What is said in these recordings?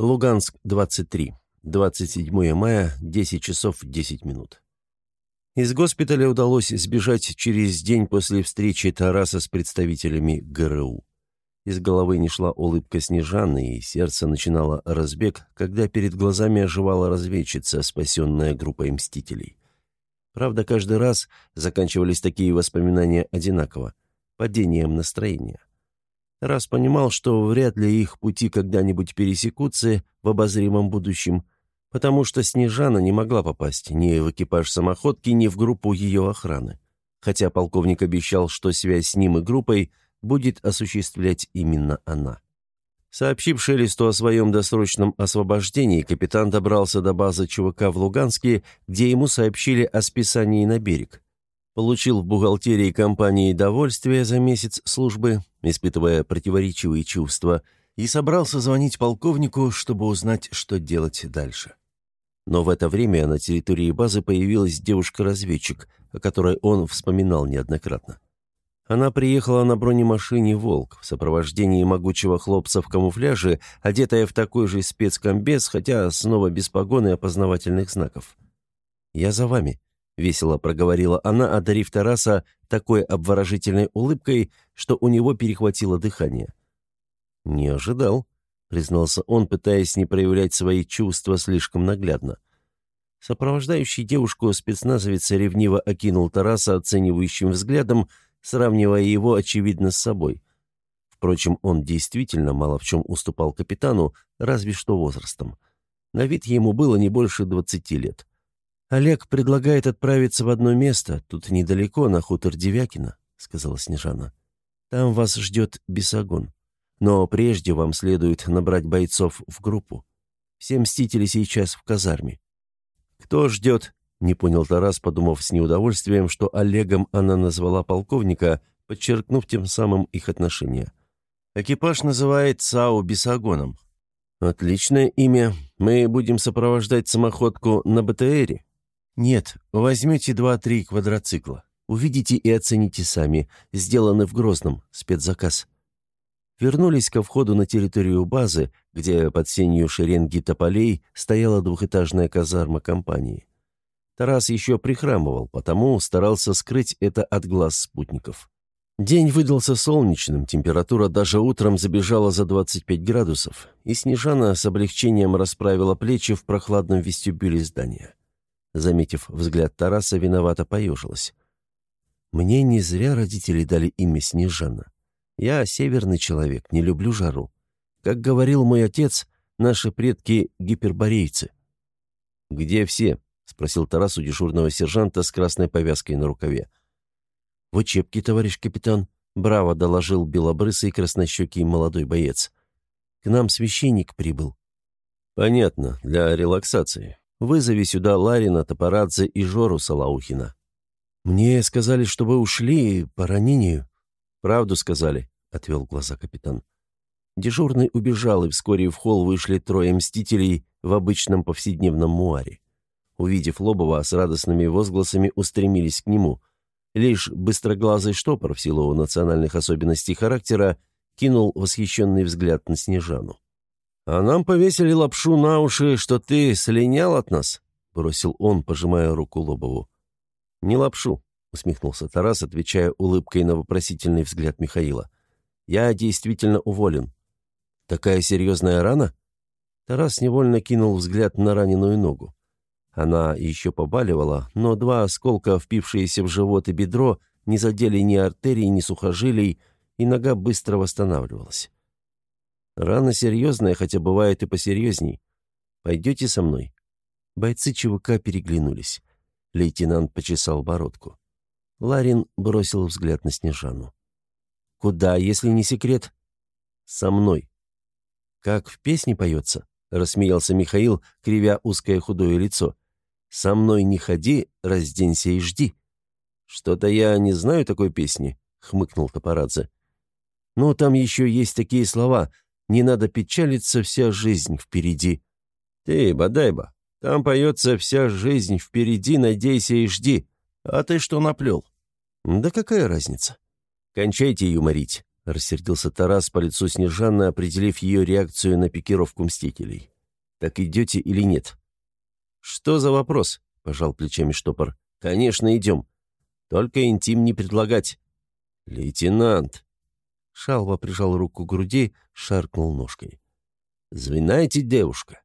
Луганск, 23. 27 мая, 10 часов 10 минут. Из госпиталя удалось сбежать через день после встречи Тараса с представителями ГРУ. Из головы не шла улыбка Снежаны, и сердце начинало разбег, когда перед глазами оживала разведчица, спасенная группой мстителей. Правда, каждый раз заканчивались такие воспоминания одинаково, падением настроения. Раз понимал, что вряд ли их пути когда-нибудь пересекутся в обозримом будущем, потому что Снежана не могла попасть ни в экипаж самоходки, ни в группу ее охраны. Хотя полковник обещал, что связь с ним и группой будет осуществлять именно она. Сообщив Шелесту о своем досрочном освобождении, капитан добрался до базы ЧВК в Луганске, где ему сообщили о списании на берег. Получил в бухгалтерии компании довольствие за месяц службы, испытывая противоречивые чувства, и собрался звонить полковнику, чтобы узнать, что делать дальше. Но в это время на территории базы появилась девушка-разведчик, о которой он вспоминал неоднократно. Она приехала на бронемашине «Волк» в сопровождении могучего хлопца в камуфляже, одетая в такой же спецкомбез, хотя снова без погон и опознавательных знаков. «Я за вами», — весело проговорила она, одарив Тараса такой обворожительной улыбкой, что у него перехватило дыхание. «Не ожидал», — признался он, пытаясь не проявлять свои чувства слишком наглядно. Сопровождающий девушку спецназовец ревниво окинул Тараса оценивающим взглядом, сравнивая его, очевидно, с собой. Впрочем, он действительно мало в чем уступал капитану, разве что возрастом. На вид ему было не больше двадцати лет. «Олег предлагает отправиться в одно место, тут недалеко, на хутор Девякина», — сказала Снежана. «Там вас ждет Бесогон. Но прежде вам следует набрать бойцов в группу. Все мстители сейчас в казарме». «Кто ждет?» Не понял Тарас, подумав с неудовольствием, что Олегом она назвала полковника, подчеркнув тем самым их отношения. Экипаж называет САУ Бесогоном. Отличное имя. Мы будем сопровождать самоходку на БТРе? Нет, возьмете два-три квадроцикла. Увидите и оцените сами. Сделаны в Грозном. Спецзаказ. Вернулись ко входу на территорию базы, где под сенью шеренги тополей стояла двухэтажная казарма компании. Тарас еще прихрамывал, потому старался скрыть это от глаз спутников. День выдался солнечным, температура даже утром забежала за 25 градусов, и Снежана с облегчением расправила плечи в прохладном вестибюле здания. Заметив взгляд Тараса, виновато поежилась. «Мне не зря родители дали имя Снежана. Я северный человек, не люблю жару. Как говорил мой отец, наши предки — гиперборейцы». «Где все?» — спросил Тарас у дежурного сержанта с красной повязкой на рукаве. «В учебке, товарищ капитан», — браво доложил белобрысый краснощекий молодой боец. «К нам священник прибыл». «Понятно, для релаксации. Вызови сюда Ларина, Топорадзе и Жору Салаухина». «Мне сказали, что вы ушли по ранению». «Правду сказали», — отвел глаза капитан. Дежурный убежал, и вскоре в холл вышли трое мстителей в обычном повседневном муаре увидев Лобова, с радостными возгласами устремились к нему. Лишь быстроглазый штопор, в силу национальных особенностей характера, кинул восхищенный взгляд на Снежану. «А нам повесили лапшу на уши, что ты слинял от нас?» — бросил он, пожимая руку Лобову. «Не лапшу», — усмехнулся Тарас, отвечая улыбкой на вопросительный взгляд Михаила. «Я действительно уволен». «Такая серьезная рана?» Тарас невольно кинул взгляд на раненую ногу. Она еще побаливала, но два осколка, впившиеся в живот и бедро, не задели ни артерий, ни сухожилий, и нога быстро восстанавливалась. Рана серьезная, хотя бывает и посерьезней. Пойдете со мной?» Бойцы ЧВК переглянулись. Лейтенант почесал бородку. Ларин бросил взгляд на Снежану. «Куда, если не секрет?» «Со мной». «Как в песне поется?» — рассмеялся Михаил, кривя узкое худое лицо. «Со мной не ходи, разденься и жди». «Что-то я не знаю такой песни», — хмыкнул Топорадзе. «Но там еще есть такие слова. Не надо печалиться, вся жизнь впереди». «Ты, Бадайба, там поется «Вся жизнь впереди, надейся и жди». А ты что наплел?» «Да какая разница?» «Кончайте юморить», — рассердился Тарас по лицу Снежаны, определив ее реакцию на пикировку мстителей. «Так идете или нет?» «Что за вопрос?» — пожал плечами штопор. «Конечно, идем. Только интим не предлагать». «Лейтенант!» Шалва прижал руку к груди, шаркнул ножкой. «Звинаете, девушка?»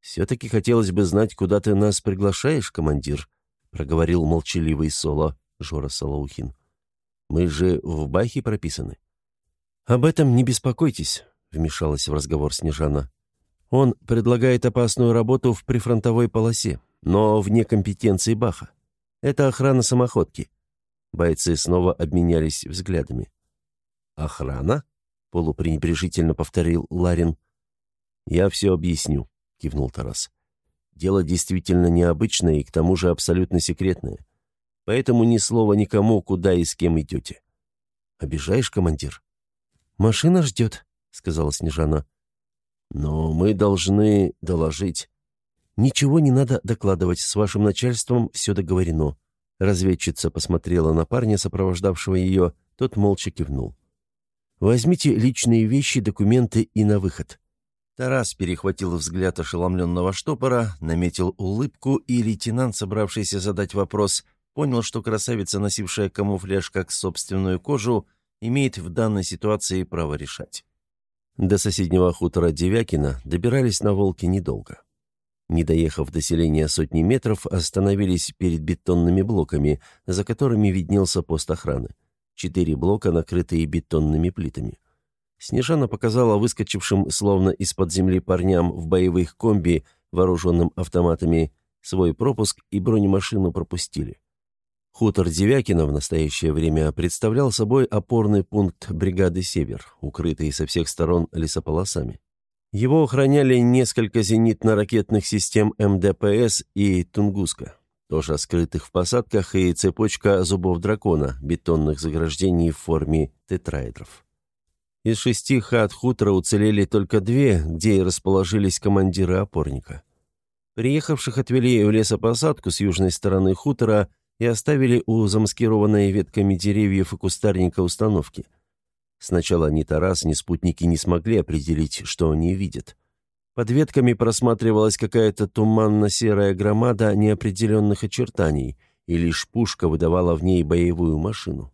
«Все-таки хотелось бы знать, куда ты нас приглашаешь, командир», — проговорил молчаливый Соло Жора Салаухин. «Мы же в Бахе прописаны». «Об этом не беспокойтесь», — вмешалась в разговор Снежана. «Он предлагает опасную работу в прифронтовой полосе, но вне компетенции Баха. Это охрана самоходки». Бойцы снова обменялись взглядами. «Охрана?» — полупренебрежительно повторил Ларин. «Я все объясню», — кивнул Тарас. «Дело действительно необычное и к тому же абсолютно секретное. Поэтому ни слова никому, куда и с кем идете». «Обижаешь, командир?» «Машина ждет», — сказала Снежана. «Но мы должны доложить». «Ничего не надо докладывать, с вашим начальством все договорено». Разведчица посмотрела на парня, сопровождавшего ее, тот молча кивнул. «Возьмите личные вещи, документы и на выход». Тарас перехватил взгляд ошеломленного штопора, наметил улыбку, и лейтенант, собравшийся задать вопрос, понял, что красавица, носившая камуфляж как собственную кожу, имеет в данной ситуации право решать. До соседнего хутора Девякина добирались на «Волке» недолго. Не доехав до селения сотни метров, остановились перед бетонными блоками, за которыми виднелся пост охраны. Четыре блока, накрытые бетонными плитами. Снежана показала выскочившим, словно из-под земли парням в боевых комби, вооруженным автоматами, свой пропуск и бронемашину пропустили. Хутор Девякина в настоящее время представлял собой опорный пункт бригады «Север», укрытый со всех сторон лесополосами. Его охраняли несколько зенитно-ракетных систем МДПС и «Тунгуска», тоже скрытых в посадках, и цепочка зубов дракона, бетонных заграждений в форме тетраэдров. Из шести хат хутора уцелели только две, где и расположились командиры опорника. Приехавших отвели в лесопосадку с южной стороны хутора – и оставили у замаскированной ветками деревьев и кустарника установки. Сначала ни Тарас, ни спутники не смогли определить, что они видят. Под ветками просматривалась какая-то туманно-серая громада неопределенных очертаний, и лишь пушка выдавала в ней боевую машину.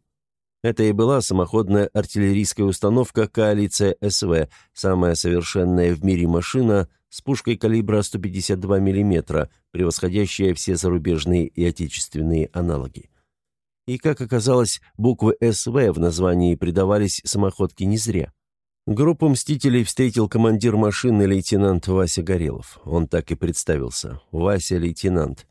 Это и была самоходная артиллерийская установка «Коалиция СВ», самая совершенная в мире машина с пушкой калибра 152 мм, превосходящая все зарубежные и отечественные аналоги. И, как оказалось, буквы «СВ» в названии придавались самоходке не зря. Группу «Мстителей» встретил командир машины лейтенант Вася Горелов. Он так и представился. Вася лейтенант.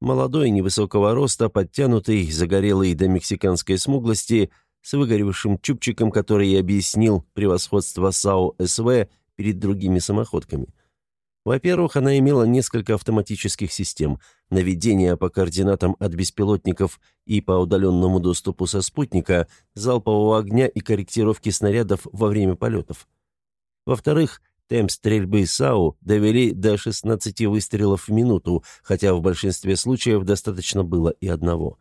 Молодой, невысокого роста, подтянутый, загорелый до мексиканской смуглости, с выгоревшим чубчиком, который и объяснил превосходство САУ СВ перед другими самоходками. Во-первых, она имела несколько автоматических систем наведения по координатам от беспилотников и по удаленному доступу со спутника, залпового огня и корректировки снарядов во время полетов. Во-вторых, Темп стрельбы САУ довели до 16 выстрелов в минуту, хотя в большинстве случаев достаточно было и одного.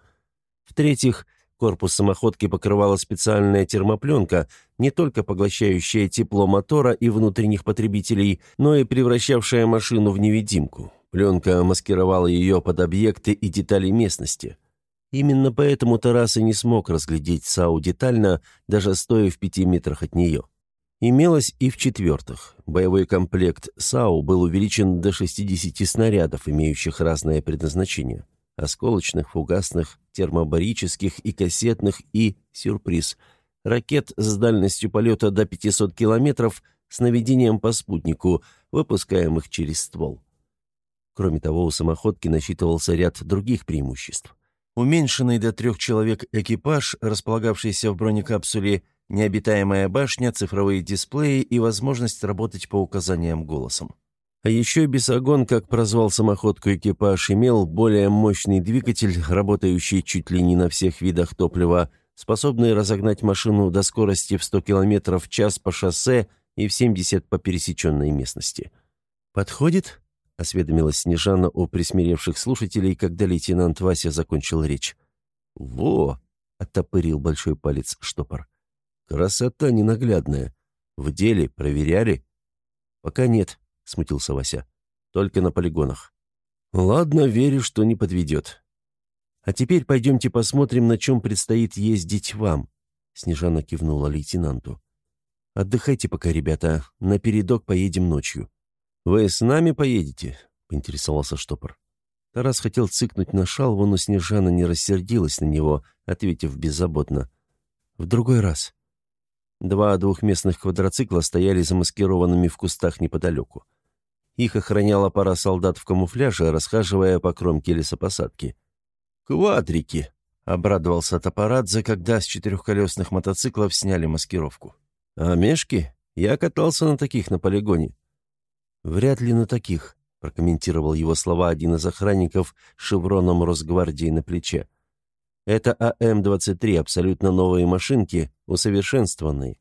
В-третьих, корпус самоходки покрывала специальная термопленка, не только поглощающая тепло мотора и внутренних потребителей, но и превращавшая машину в невидимку. Пленка маскировала ее под объекты и детали местности. Именно поэтому Тарас и не смог разглядеть САУ детально, даже стоя в пяти метрах от нее. Имелось и в-четвертых. Боевой комплект САУ был увеличен до 60 снарядов, имеющих разное предназначение. Осколочных, фугасных, термобарических и кассетных и, сюрприз, ракет с дальностью полета до 500 километров с наведением по спутнику, выпускаемых через ствол. Кроме того, у самоходки насчитывался ряд других преимуществ. Уменьшенный до трех человек экипаж, располагавшийся в бронекапсуле – необитаемая башня, цифровые дисплеи и возможность работать по указаниям голосом. А еще Бесогон, как прозвал самоходку экипаж, имел более мощный двигатель, работающий чуть ли не на всех видах топлива, способный разогнать машину до скорости в 100 км в час по шоссе и в 70 по пересеченной местности. «Подходит?» — осведомилась Снежана у присмиревших слушателей, когда лейтенант Вася закончил речь. «Во!» — оттопырил большой палец штопор. Красота ненаглядная. В деле проверяли? Пока нет, смутился Вася. Только на полигонах. Ладно, верю, что не подведет. А теперь пойдемте посмотрим, на чем предстоит ездить вам. Снежана кивнула лейтенанту. «Отдыхайте пока, ребята. На передок поедем ночью». «Вы с нами поедете?» — поинтересовался штопор. Тарас хотел цыкнуть на шалву, но Снежана не рассердилась на него, ответив беззаботно. «В другой раз». Два двухместных квадроцикла стояли замаскированными в кустах неподалеку. Их охраняла пара солдат в камуфляже, расхаживая по кромке лесопосадки. «Квадрики!» — обрадовался Топорадзе, когда с четырехколесных мотоциклов сняли маскировку. «А мешки? Я катался на таких на полигоне». «Вряд ли на таких», — прокомментировал его слова один из охранников с шевроном Росгвардии на плече. «Это АМ-23, абсолютно новые машинки, усовершенствованные.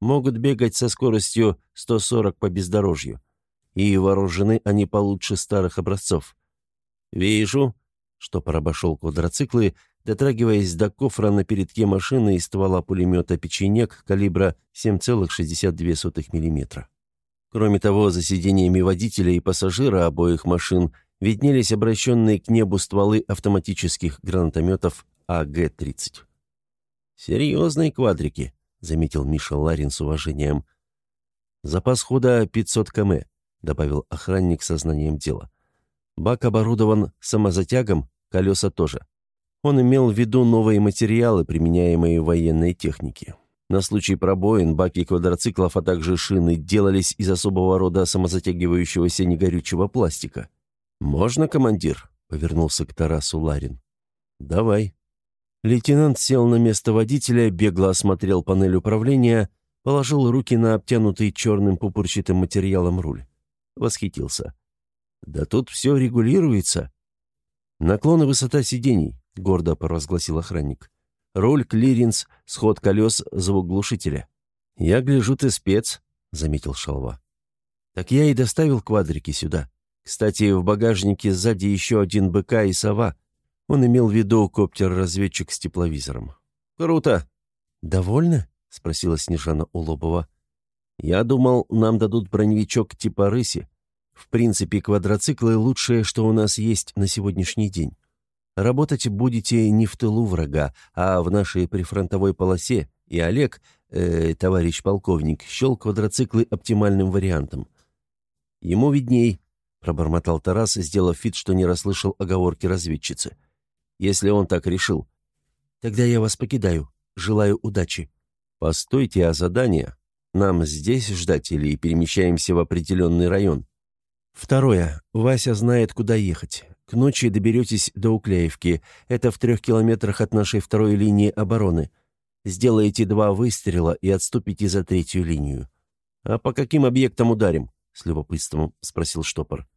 Могут бегать со скоростью 140 по бездорожью. И вооружены они получше старых образцов». «Вижу», — что обошел квадроциклы дотрагиваясь до кофра на передке машины и ствола пулемета «Печенек» калибра 7,62 мм. Кроме того, за сидениями водителя и пассажира обоих машин виднелись обращенные к небу стволы автоматических гранатометов АГ-30. «Серьезные квадрики», — заметил Миша Ларин с уважением. «Запас хода 500 км», — добавил охранник со знанием дела. «Бак оборудован самозатягом, колеса тоже. Он имел в виду новые материалы, применяемые в военной технике. На случай пробоин баки квадроциклов, а также шины делались из особого рода самозатягивающегося негорючего пластика. «Можно, командир?» — повернулся к Тарасу Ларин. «Давай». Лейтенант сел на место водителя, бегло осмотрел панель управления, положил руки на обтянутый черным пупырчатым материалом руль. Восхитился. «Да тут все регулируется. Наклон и высота сидений, — гордо провозгласил охранник. «Руль, клиренс, сход колес, звук глушителя». «Я гляжу, ты спец», — заметил Шалва. «Так я и доставил квадрики сюда. Кстати, в багажнике сзади еще один БК и сова. Он имел в виду коптер-разведчик с тепловизором». «Круто!» «Довольно?» — спросила Снежана Улобова. «Я думал, нам дадут броневичок типа «Рыси». В принципе, квадроциклы — лучшее, что у нас есть на сегодняшний день. Работать будете не в тылу врага, а в нашей прифронтовой полосе, и Олег, э, товарищ полковник, счел квадроциклы оптимальным вариантом. Ему видней, пробормотал Тарас, сделав вид, что не расслышал оговорки разведчицы. Если он так решил. Тогда я вас покидаю. Желаю удачи. Постойте, а задание? Нам здесь ждать или перемещаемся в определенный район? Второе. Вася знает, куда ехать. К ночи доберетесь до Уклеевки. Это в трех километрах от нашей второй линии обороны. Сделаете два выстрела и отступите за третью линию. А по каким объектам ударим? С любопытством спросил штопор.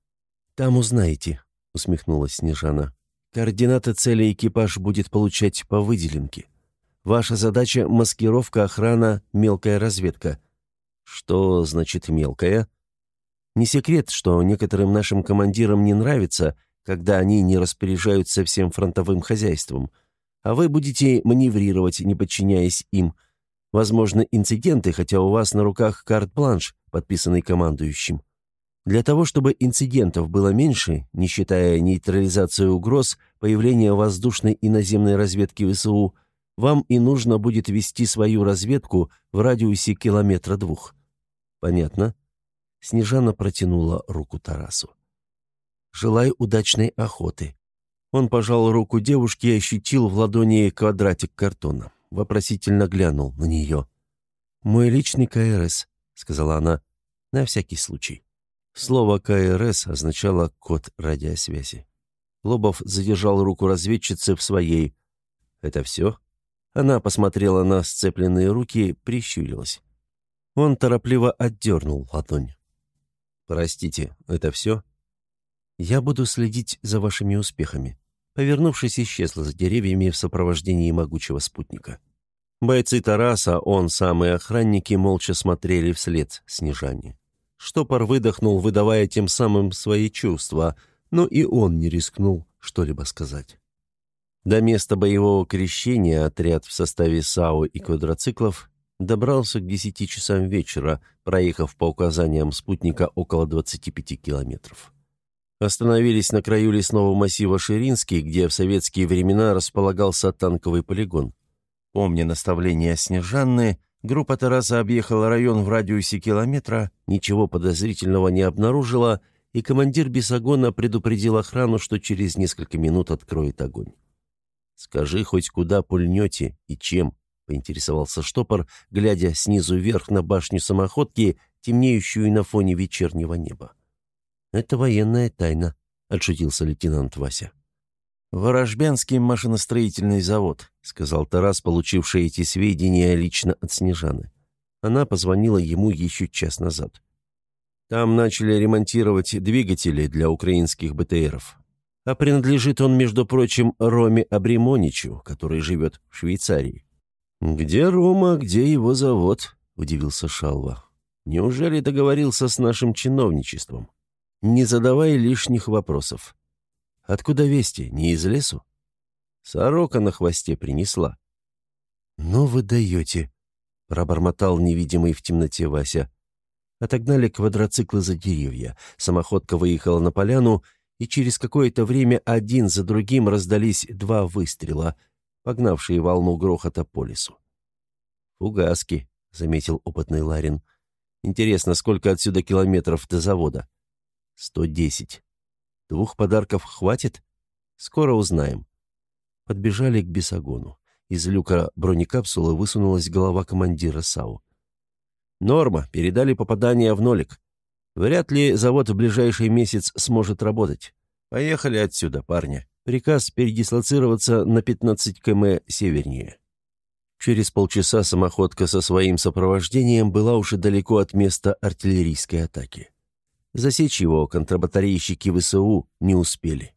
Там узнаете, усмехнулась Снежана. Координаты цели экипаж будет получать по выделенке. Ваша задача — маскировка, охрана, мелкая разведка. Что значит мелкая? Не секрет, что некоторым нашим командирам не нравится — когда они не распоряжаются всем фронтовым хозяйством, а вы будете маневрировать, не подчиняясь им. Возможно, инциденты, хотя у вас на руках карт-бланш, подписанный командующим. Для того, чтобы инцидентов было меньше, не считая нейтрализации угроз, появления воздушной и наземной разведки ВСУ, вам и нужно будет вести свою разведку в радиусе километра двух. Понятно? Снежана протянула руку Тарасу. Желаю удачной охоты». Он пожал руку девушки и ощутил в ладони квадратик картона. Вопросительно глянул на нее. «Мой личный КРС», — сказала она, — «на всякий случай». Слово «КРС» означало код радиосвязи. Лобов задержал руку разведчицы в своей. «Это все?» Она посмотрела на сцепленные руки, прищурилась. Он торопливо отдернул ладонь. «Простите, это все?» Я буду следить за вашими успехами». Повернувшись, исчезла за деревьями в сопровождении могучего спутника. Бойцы Тараса, он сам и охранники молча смотрели вслед Снежане. Штопор выдохнул, выдавая тем самым свои чувства, но и он не рискнул что-либо сказать. До места боевого крещения отряд в составе САУ и квадроциклов Добрался к 10 часам вечера, проехав по указаниям спутника около 25 километров. Остановились на краю лесного массива Ширинский, где в советские времена располагался танковый полигон. Помня наставления Снежанны, группа Тараса объехала район в радиусе километра, ничего подозрительного не обнаружила, и командир Бесогона предупредил охрану, что через несколько минут откроет огонь. «Скажи хоть куда пульнете и чем», — поинтересовался штопор, глядя снизу вверх на башню самоходки, темнеющую на фоне вечернего неба. «Это военная тайна», — отшутился лейтенант Вася. «Ворожбянский машиностроительный завод», — сказал Тарас, получивший эти сведения лично от Снежаны. Она позвонила ему еще час назад. Там начали ремонтировать двигатели для украинских БТРов. А принадлежит он, между прочим, Роме Абримоничу, который живет в Швейцарии. «Где Рома, где его завод?» – удивился Шалва. «Неужели договорился с нашим чиновничеством? Не задавай лишних вопросов. Откуда вести? Не из лесу?» Сорока на хвосте принесла. «Ну вы даете», — пробормотал невидимый в темноте Вася. Отогнали квадроциклы за деревья. Самоходка выехала на поляну, и через какое-то время один за другим раздались два выстрела — погнавшие волну грохота по лесу. «Фугаски», — заметил опытный Ларин. «Интересно, сколько отсюда километров до завода?» «Сто десять. Двух подарков хватит? Скоро узнаем». Подбежали к Бесогону. Из люка бронекапсулы высунулась голова командира САУ. «Норма, передали попадание в нолик. Вряд ли завод в ближайший месяц сможет работать. Поехали отсюда, парни». Приказ передислоцироваться на 15 км севернее. Через полчаса самоходка со своим сопровождением была уже далеко от места артиллерийской атаки. Засечь его контрбатарейщики ВСУ не успели.